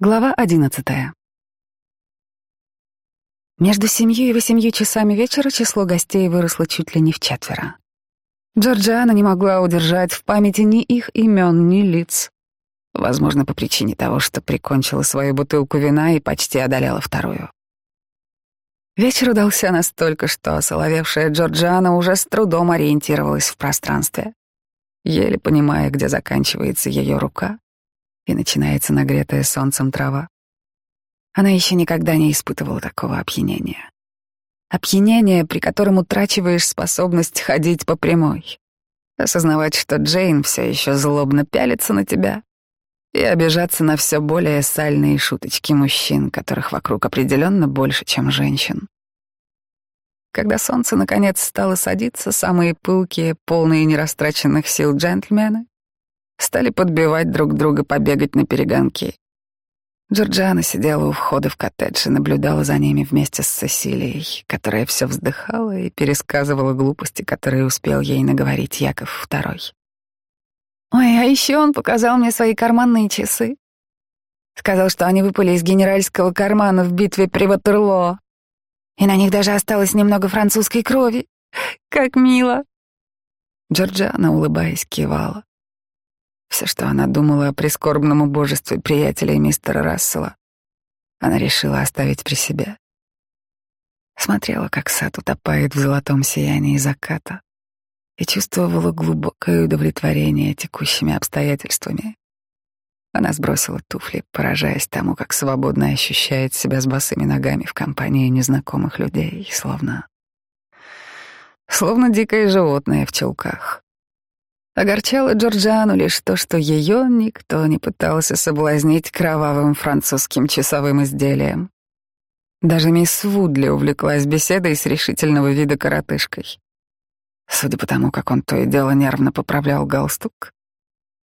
Глава одиннадцатая. Между семью и восемью часами вечера число гостей выросло чуть ли не в четверо. Джорджиана не могла удержать в памяти ни их имен, ни лиц. Возможно, по причине того, что прикончила свою бутылку вина и почти одолела вторую. Вечер удался настолько, что осоловевшая Джорджиана уже с трудом ориентировалась в пространстве, еле понимая, где заканчивается ее рука, и начинается нагретая солнцем трава. Она еще никогда не испытывала такого опьянения. Опьянение, при котором утрачиваешь способность ходить по прямой. Осознавать, что Джейн все еще злобно пялится на тебя, и обижаться на все более сальные шуточки мужчин, которых вокруг определенно больше, чем женщин. Когда солнце наконец стало садиться, самые пылкие, полные нерастраченных сил джентльмены стали подбивать друг друга побегать на перегонки. Джорджиана сидела у входа в коттедж и наблюдала за ними вместе с Сесилией, которая все вздыхала и пересказывала глупости, которые успел ей наговорить Яков II. «Ой, а еще он показал мне свои карманные часы. Сказал, что они выпали из генеральского кармана в битве при Ватерлоо. И на них даже осталось немного французской крови. Как мило!» Джорджиана, улыбаясь, кивала. Все, что она думала о прискорбном убожестве приятелей мистера Рассела, она решила оставить при себе. Смотрела, как сад утопает в золотом сиянии заката, и чувствовала глубокое удовлетворение текущими обстоятельствами. Она сбросила туфли, поражаясь тому, как свободно ощущает себя с босыми ногами в компании незнакомых людей, словно... словно дикое животное в чулках. Огорчало Джорджану лишь то, что ее никто не пытался соблазнить кровавым французским часовым изделием. Даже мисс Вудли увлеклась беседой с решительного вида коротышкой. Судя по тому, как он то и дело нервно поправлял галстук,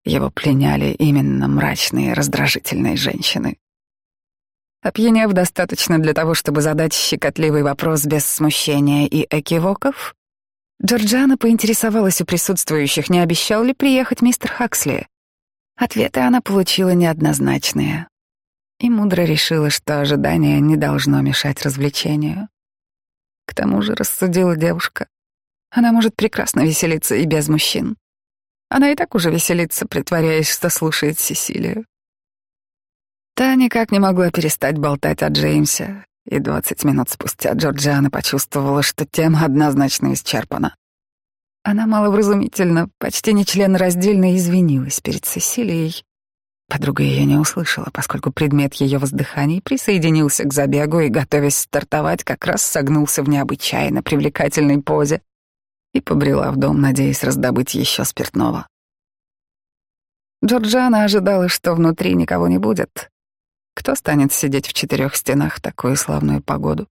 его пленяли именно мрачные, раздражительные женщины. Опьянев достаточно для того, чтобы задать щекотливый вопрос без смущения и экивоков, Джорджана поинтересовалась у присутствующих, не обещал ли приехать мистер Хаксли. Ответы она получила неоднозначные. И мудро решила, что ожидание не должно мешать развлечению. К тому же рассудила девушка. Она может прекрасно веселиться и без мужчин. Она и так уже веселится, притворяясь, что слушает Сесилию. Та никак не могла перестать болтать о Джеймсе, и двадцать минут спустя Джорджиана почувствовала, что тема однозначно исчерпана. Она маловразумительно, почти не членораздельно извинилась перед Сесилией. Подруга ее не услышала, поскольку предмет ее воздыханий присоединился к забегу и, готовясь стартовать, как раз согнулся в необычайно привлекательной позе и побрела в дом, надеясь раздобыть еще спиртного. Джорджана ожидала, что внутри никого не будет, кто станет сидеть в четырех стенах такую славную погоду?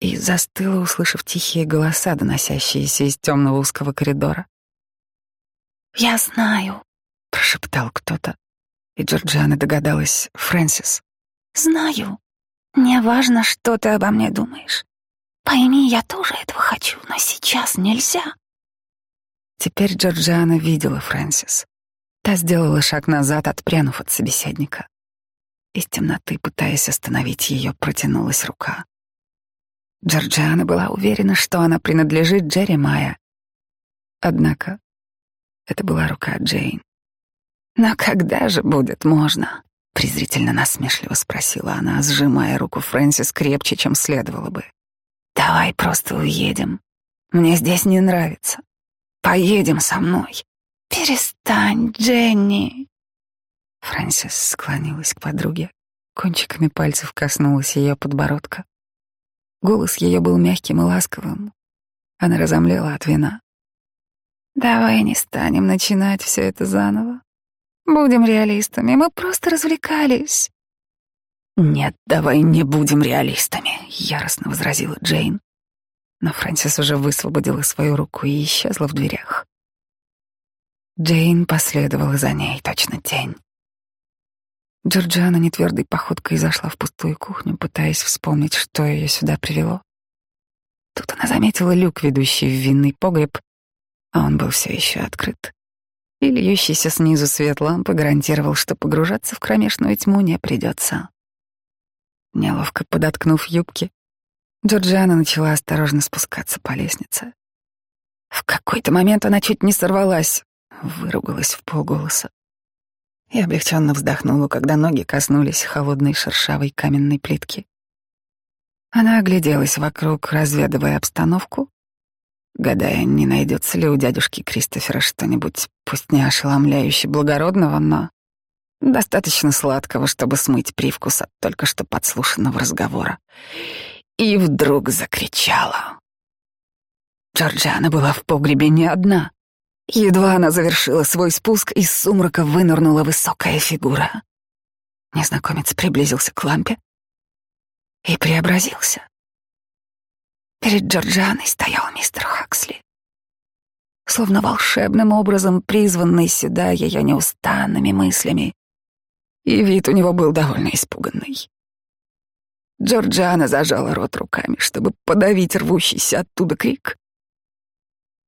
И застыла, услышав тихие голоса, доносящиеся из темного узкого коридора. «Я знаю», — прошептал кто-то. И Джорджиана догадалась, Фрэнсис. «Знаю. Мне важно, что ты обо мне думаешь. Пойми, я тоже этого хочу, но сейчас нельзя». Теперь Джорджиана видела Фрэнсис. Та сделала шаг назад, отпрянув от собеседника. Из темноты, пытаясь остановить ее, протянулась рука. Джорджиана была уверена, что она принадлежит Джерри Майя. Однако это была рука Джейн. «Но когда же будет можно?» — презрительно насмешливо спросила она, сжимая руку Фрэнсис крепче, чем следовало бы. «Давай просто уедем. Мне здесь не нравится. Поедем со мной». «Перестань, Дженни!» Фрэнсис склонилась к подруге, кончиками пальцев коснулась ее подбородка. Голос ее был мягким и ласковым. Она разомлела от вина. «Давай не станем начинать все это заново. Будем реалистами, мы просто развлекались». «Нет, давай не будем реалистами», — яростно возразила Джейн. Но Фрэнсис уже высвободила свою руку и исчезла в дверях. Джейн последовала за ней, точно тень. Джорджиана нетвердой походкой зашла в пустую кухню, пытаясь вспомнить, что ее сюда привело. Тут она заметила люк, ведущий в винный погреб, а он был все еще открыт. и льющийся снизу свет лампы гарантировал, что погружаться в кромешную тьму не придется. Неловко подоткнув юбки, Джорджиана начала осторожно спускаться по лестнице. В какой-то момент она чуть не сорвалась, выругалась в полголоса. И облегченно вздохнула, когда ноги коснулись холодной шершавой каменной плитки. Она огляделась вокруг, разведывая обстановку, гадая, не найдется ли у дядюшки Кристофера что-нибудь, пусть не ошеломляюще благородного, но достаточно сладкого, чтобы смыть привкус от только что подслушанного разговора. И вдруг закричала. Джорджиана была в погребе не одна. Едва она завершила свой спуск, из сумрака вынырнула высокая фигура. Незнакомец приблизился к лампе и преобразился. Перед Джорджианой стоял мистер Хаксли. Словно волшебным образом призванный сюда ее неустанными мыслями. И вид у него был довольно испуганный. Джорджиана зажала рот руками, чтобы подавить рвущийся оттуда крик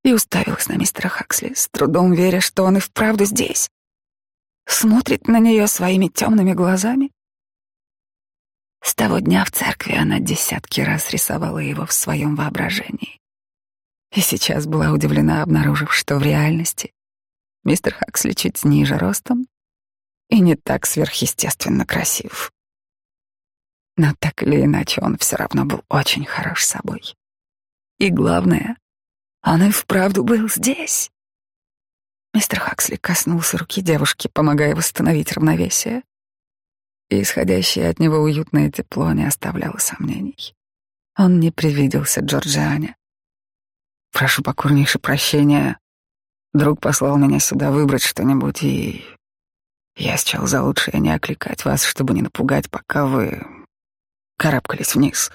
и уставилась на мистера Хаксли, с трудом веря, что он и вправду здесь. Смотрит на нее своими темными глазами. С того дня в церкви она десятки раз рисовала его в своем воображении. И сейчас была удивлена, обнаружив, что в реальности мистер Хаксли чуть ниже ростом и не так сверхъестественно красив. Но так или иначе он все равно был очень хорош собой. И главное, он и вправду был здесь. Мистер Хаксли коснулся руки девушки, помогая восстановить равновесие. И исходящее от него уютное тепло не оставляло сомнений. Он не привиделся Джорджиане. «Прошу покорнейше прощения. Друг послал меня сюда выбрать что-нибудь, и я счел за лучшее не окликать вас, чтобы не напугать, пока вы карабкались вниз».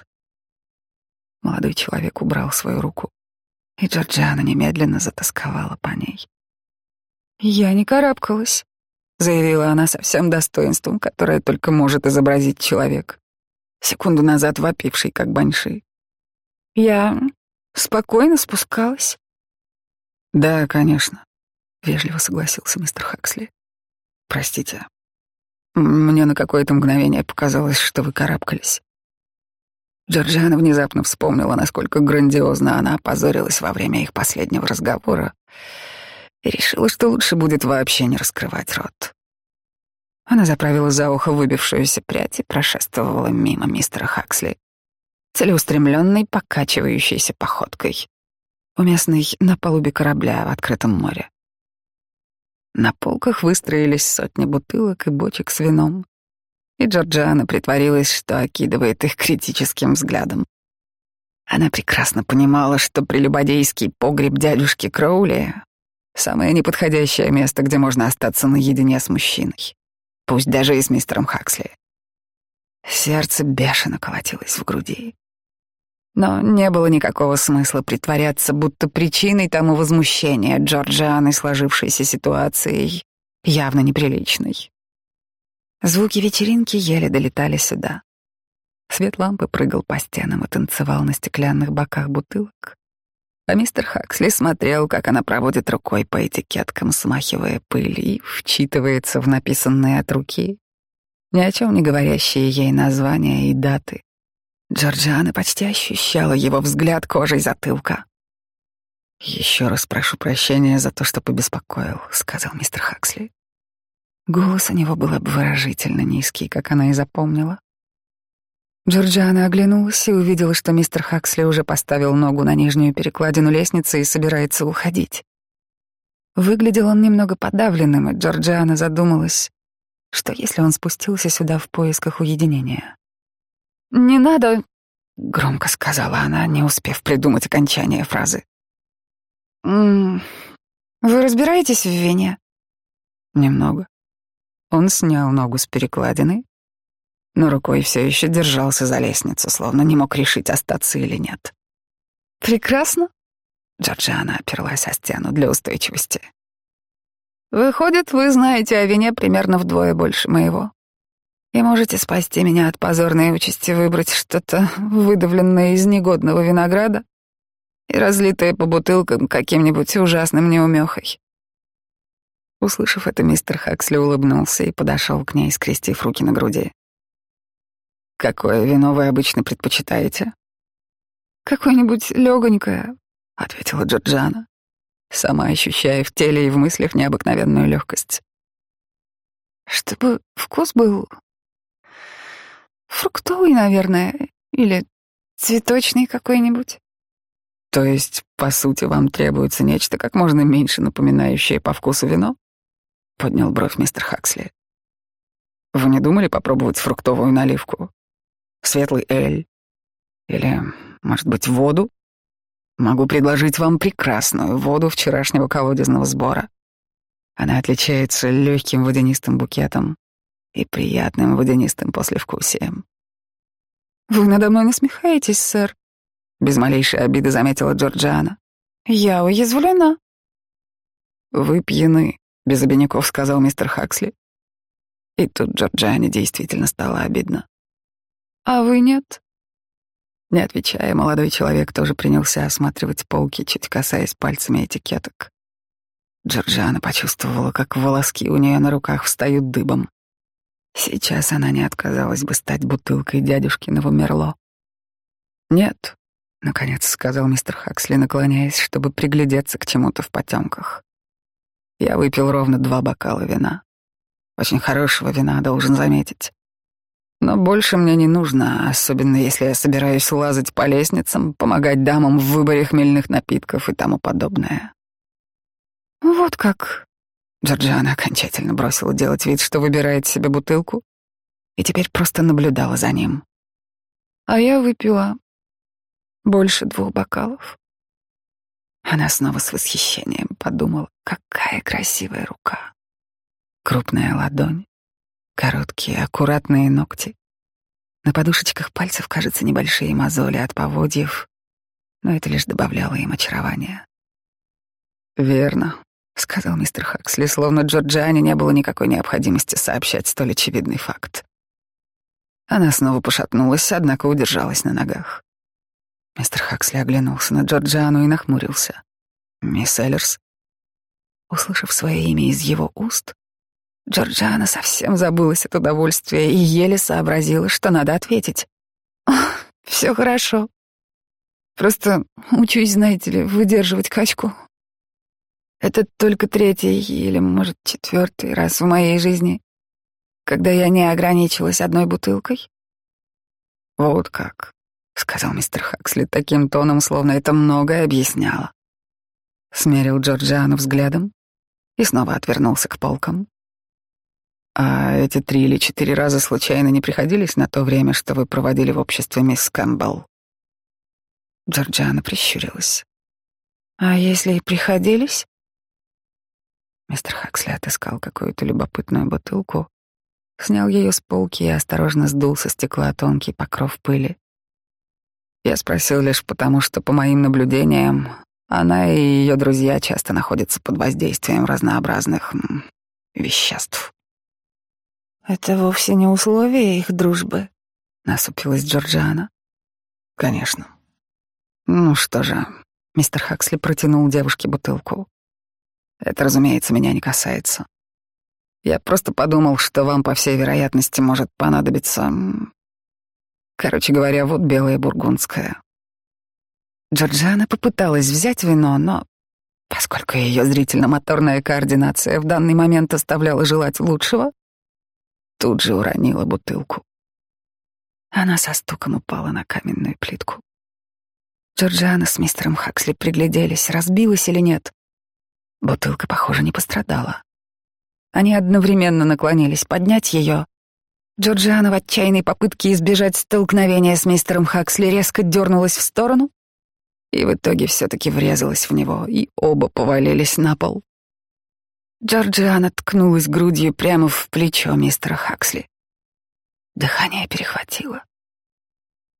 Молодой человек убрал свою руку и Джорджиана немедленно затасковала по ней. «Я не карабкалась», — заявила она со всем достоинством, которое только может изобразить человек, секунду назад вопивший, как баньши. «Я спокойно спускалась». «Да, конечно», — вежливо согласился мистер Хаксли. «Простите, мне на какое-то мгновение показалось, что вы карабкались». Джорджиана внезапно вспомнила, насколько грандиозно она опозорилась во время их последнего разговора и решила, что лучше будет вообще не раскрывать рот. Она заправила за ухо выбившуюся прядь и прошествовала мимо мистера Хаксли, целеустремленной, покачивающейся походкой, уместной на палубе корабля в открытом море. На полках выстроились сотни бутылок и бочек с вином и Джорджиана притворилась, что окидывает их критическим взглядом. Она прекрасно понимала, что прелюбодейский погреб дядюшки Кроули — самое неподходящее место, где можно остаться наедине с мужчиной, пусть даже и с мистером Хаксли. Сердце бешено колотилось в груди. Но не было никакого смысла притворяться, будто причиной тому возмущения Джорджианы сложившейся ситуацией явно неприличной. Звуки вечеринки еле долетали сюда. Свет лампы прыгал по стенам и танцевал на стеклянных боках бутылок. А мистер Хаксли смотрел, как она проводит рукой по этикеткам, смахивая пыль и вчитывается в написанные от руки, ни о чем не говорящие ей названия и даты. Джорджиана почти ощущала его взгляд кожей затылка. «Еще раз прошу прощения за то, что побеспокоил», — сказал мистер Хаксли. Голос у него был обворожительно низкий, как она и запомнила. Джорджиана оглянулась и увидела, что мистер Хаксли уже поставил ногу на нижнюю перекладину лестницы и собирается уходить. Выглядел он немного подавленным, и Джорджиана задумалась, что если он спустился сюда в поисках уединения. «Не надо», — громко сказала она, не успев придумать окончание фразы. «М -м, «Вы разбираетесь в вине?» «Немного», он снял ногу с перекладины, но рукой все еще держался за лестницу, словно не мог решить, остаться или нет. «Прекрасно», — Джорджиана оперлась о стену для устойчивости. «Выходит, вы знаете о вине примерно вдвое больше моего. И можете спасти меня от позорной участи выбрать что-то выдавленное из негодного винограда и разлитое по бутылкам каким-нибудь ужасным неумехой. Услышав это, мистер Хаксли улыбнулся и подошел к ней, скрестив руки на груди. «Какое вино вы обычно предпочитаете?» «Какое-нибудь легонькое», — ответила Джорджана, сама ощущая в теле и в мыслях необыкновенную легкость. «Чтобы вкус был фруктовый, наверное, или цветочный какой-нибудь». То есть, по сути, вам требуется нечто как можно меньше напоминающее по вкусу вино? Поднял бровь мистер Хаксли. Вы не думали попробовать фруктовую наливку? Светлый эль? Или, может быть, воду? Могу предложить вам прекрасную воду вчерашнего колодезного сбора. Она отличается легким водянистым букетом и приятным водянистым послевкусием. Вы надо мной насмехаетесь, сэр? Без малейшей обиды заметила Джорджиана. Я уязвлена. Вы пьяны, без обиняков сказал мистер Хаксли. И тут Джорджиане действительно стало обидно. А вы нет? Не отвечая, молодой человек тоже принялся осматривать полки, чуть касаясь пальцами этикеток. Джорджиана почувствовала, как волоски у нее на руках встают дыбом. Сейчас она не отказалась бы стать бутылкой дядюшкиного Мерло. «Нет», — наконец сказал мистер Хаксли, наклоняясь, чтобы приглядеться к чему-то в потемках. «Я выпил ровно два бокала вина. Очень хорошего вина, должен заметить. Но больше мне не нужно, особенно если я собираюсь лазать по лестницам, помогать дамам в выборе хмельных напитков и тому подобное». «Вот как», Джорджиана окончательно бросила делать вид, что выбирает себе бутылку, и теперь просто наблюдала за ним. А я выпила больше двух бокалов. Она снова с восхищением подумала, какая красивая рука. Крупная ладонь, короткие, аккуратные ногти. На подушечках пальцев, кажется, небольшие мозоли от поводьев, но это лишь добавляло им очарования. Верно, — сказал мистер Хаксли, словно Джорджиане не было никакой необходимости сообщать столь очевидный факт. Она снова пошатнулась, однако удержалась на ногах. Мистер Хаксли оглянулся на Джорджиану и нахмурился. «Мисс Эллерс?» Услышав свое имя из его уст, Джорджиана совсем забылась от удовольствия и еле сообразила, что надо ответить. «Все хорошо. Просто учусь, знаете ли, выдерживать качку. Это только третий или, может, четвертый раз в моей жизни, когда я не ограничилась одной бутылкой. «Вот как», — сказал мистер Хаксли таким тоном, словно это многое объясняло. Смерил Джорджиану взглядом и снова отвернулся к полкам. «А эти три или четыре раза случайно не приходились на то время, что вы проводили в обществе мисс Кэмпбелл?» Джорджиана прищурилась. «А если и приходились?» Мистер Хаксли отыскал какую-то любопытную бутылку, снял ее с полки и осторожно сдул со стекла тонкий покров пыли. Я спросил лишь потому, что, по моим наблюдениям, она и ее друзья часто находятся под воздействием разнообразных веществ. «Это вовсе не условие их дружбы», — насупилась Джорджиана. «Конечно». «Ну что же», — мистер Хаксли протянул девушке бутылку. Это, разумеется, меня не касается. Я просто подумал, что вам, по всей вероятности, может понадобиться... Короче говоря, вот белая бургундская. Джорджиана попыталась взять вино, но поскольку ее зрительно-моторная координация в данный момент оставляла желать лучшего, тут же уронила бутылку. Она со стуком упала на каменную плитку. Джорджиана с мистером Хаксли пригляделись, разбилась или нет. Бутылка, похоже, не пострадала. Они одновременно наклонились поднять ее. Джорджиана в отчаянной попытке избежать столкновения с мистером Хаксли резко дернулась в сторону и в итоге все-таки врезалась в него, и оба повалились на пол. Джорджиана ткнулась грудью прямо в плечо мистера Хаксли. Дыхание перехватило.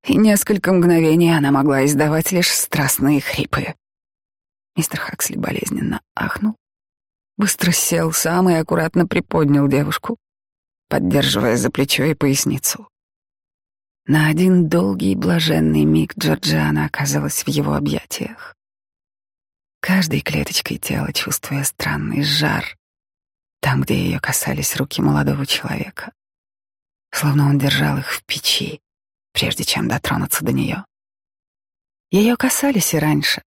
И несколько мгновений она могла издавать лишь страстные хрипы. Мистер Хаксли болезненно ахнул, быстро сел сам и аккуратно приподнял девушку, поддерживая за плечо и поясницу. На один долгий и блаженный миг Джорджиана оказалась в его объятиях. Каждой клеточкой тела чувствуя странный жар, там, где ее касались руки молодого человека, словно он держал их в печи, прежде чем дотронуться до нее. Ее касались и раньше.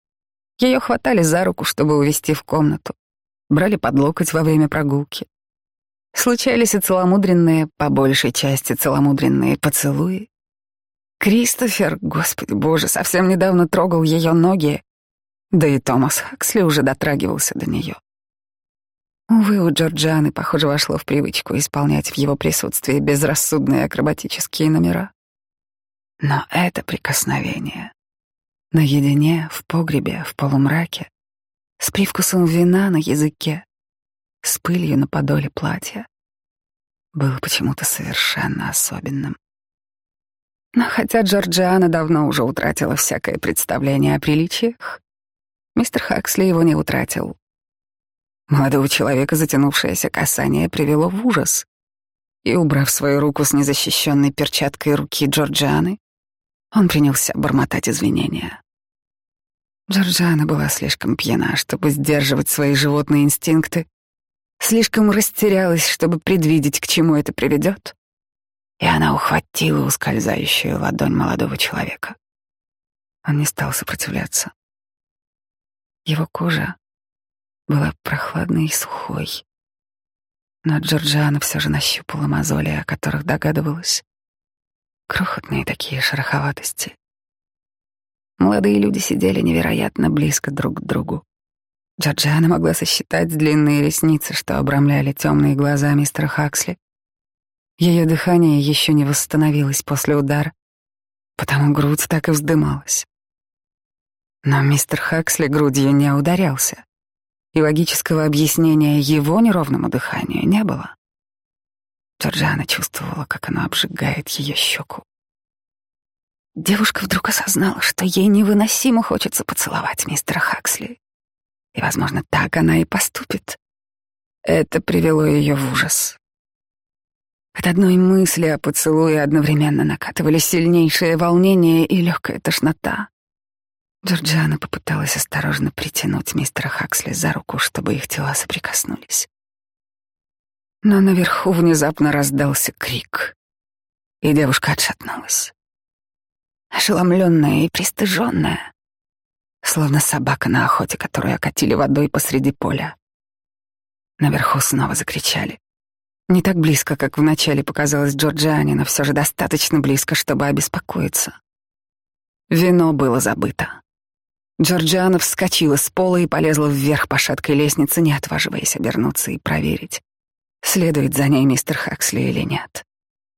Ее хватали за руку, чтобы увести в комнату, брали под локоть во время прогулки. Случались и целомудренные, по большей части целомудренные поцелуи. Кристофер, господи боже, совсем недавно трогал ее ноги, да и Томас Хаксли уже дотрагивался до нее. Увы, у Джорджианы, похоже, вошло в привычку исполнять в его присутствии безрассудные акробатические номера. Но это прикосновение наедине, в погребе, в полумраке, с привкусом вина на языке, с пылью на подоле платья, было почему-то совершенно особенным. Но хотя Джорджиана давно уже утратила всякое представление о приличиях, мистер Хаксли его не утратил. Молодого человека затянувшееся касание привело в ужас, и, убрав свою руку с незащищенной перчаткой руки Джорджианы, он принялся бормотать извинения. Джорджиана была слишком пьяна, чтобы сдерживать свои животные инстинкты, слишком растерялась, чтобы предвидеть, к чему это приведет, и она ухватила ускользающую ладонь молодого человека. Он не стал сопротивляться. Его кожа была прохладной и сухой, но Джорджиана все же нащупала мозоли, о которых догадывалась. Крохотные такие шероховатости. Молодые люди сидели невероятно близко друг к другу. Джорджиана могла сосчитать длинные ресницы, что обрамляли темные глаза мистера Хаксли. Ее дыхание еще не восстановилось после удара, потому грудь так и вздымалась. Но мистер Хаксли грудью не ударялся, и логического объяснения его неровному дыханию не было. Джорджиана чувствовала, как оно обжигает ее щеку. Девушка вдруг осознала, что ей невыносимо хочется поцеловать мистера Хаксли. И, возможно, так она и поступит. Это привело ее в ужас. От одной мысли о поцелуе одновременно накатывали сильнейшее волнение и легкая тошнота. Джорджиана попыталась осторожно притянуть мистера Хаксли за руку, чтобы их тела соприкоснулись. Но наверху внезапно раздался крик, и девушка отшатнулась ошеломленная и пристыженная, словно собака на охоте, которую окатили водой посреди поля. Наверху снова закричали. Не так близко, как вначале показалось Джорджиане, но все же достаточно близко, чтобы обеспокоиться. Вино было забыто. Джорджиана вскочила с пола и полезла вверх по шаткой лестнице, не отваживаясь обернуться и проверить, следует за ней мистер Хаксли или нет.